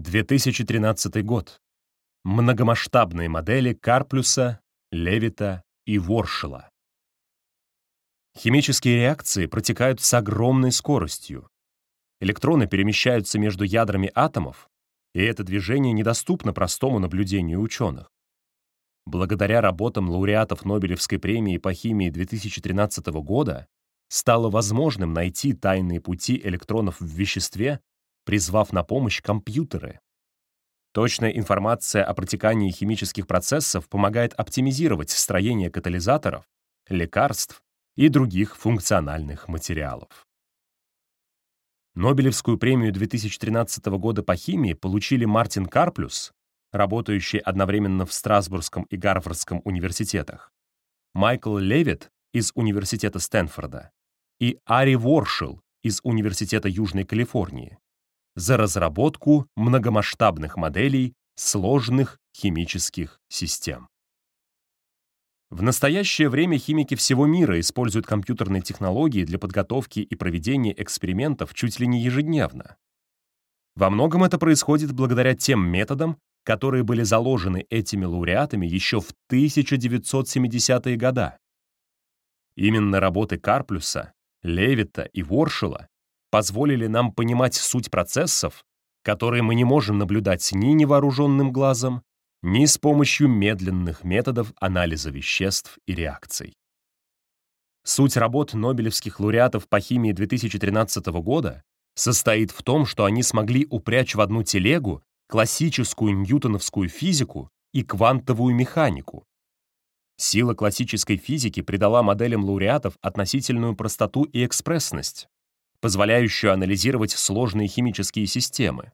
2013 год. Многомасштабные модели Карплюса, Левита и Воршила. Химические реакции протекают с огромной скоростью. Электроны перемещаются между ядрами атомов, и это движение недоступно простому наблюдению ученых. Благодаря работам лауреатов Нобелевской премии по химии 2013 года стало возможным найти тайные пути электронов в веществе, призвав на помощь компьютеры. Точная информация о протекании химических процессов помогает оптимизировать строение катализаторов, лекарств и других функциональных материалов. Нобелевскую премию 2013 года по химии получили Мартин Карплюс, работающий одновременно в Страсбургском и Гарвардском университетах, Майкл Левит из Университета Стэнфорда и Ари Воршил из Университета Южной Калифорнии за разработку многомасштабных моделей сложных химических систем. В настоящее время химики всего мира используют компьютерные технологии для подготовки и проведения экспериментов чуть ли не ежедневно. Во многом это происходит благодаря тем методам, которые были заложены этими лауреатами еще в 1970-е годы. Именно работы Карплюса, Левита и Воршила позволили нам понимать суть процессов, которые мы не можем наблюдать ни невооруженным глазом, ни с помощью медленных методов анализа веществ и реакций. Суть работ нобелевских лауреатов по химии 2013 года состоит в том, что они смогли упрячь в одну телегу классическую ньютоновскую физику и квантовую механику. Сила классической физики придала моделям лауреатов относительную простоту и экспрессность, позволяющую анализировать сложные химические системы.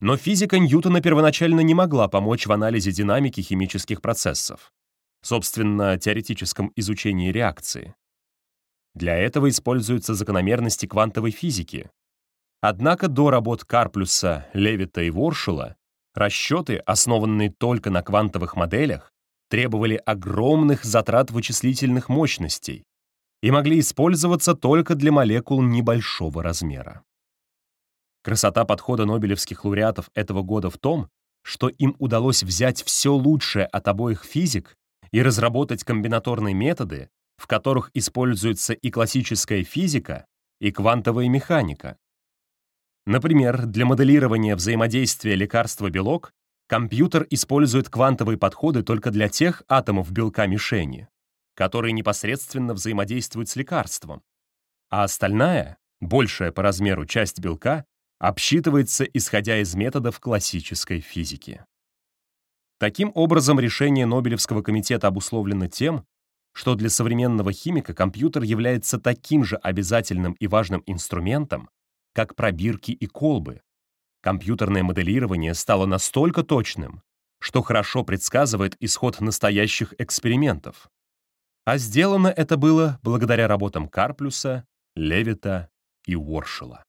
Но физика Ньютона первоначально не могла помочь в анализе динамики химических процессов, собственно, теоретическом изучении реакции. Для этого используются закономерности квантовой физики. Однако до работ Карплюса, Левита и Воршула расчеты, основанные только на квантовых моделях, требовали огромных затрат вычислительных мощностей и могли использоваться только для молекул небольшого размера. Красота подхода нобелевских лауреатов этого года в том, что им удалось взять все лучшее от обоих физик и разработать комбинаторные методы, в которых используется и классическая физика, и квантовая механика. Например, для моделирования взаимодействия лекарства-белок компьютер использует квантовые подходы только для тех атомов белка-мишени, которые непосредственно взаимодействуют с лекарством, а остальная, большая по размеру часть белка, обсчитывается исходя из методов классической физики. Таким образом, решение Нобелевского комитета обусловлено тем, что для современного химика компьютер является таким же обязательным и важным инструментом, как пробирки и колбы. Компьютерное моделирование стало настолько точным, что хорошо предсказывает исход настоящих экспериментов. А сделано это было благодаря работам Карплюса, Левита и Уоршела.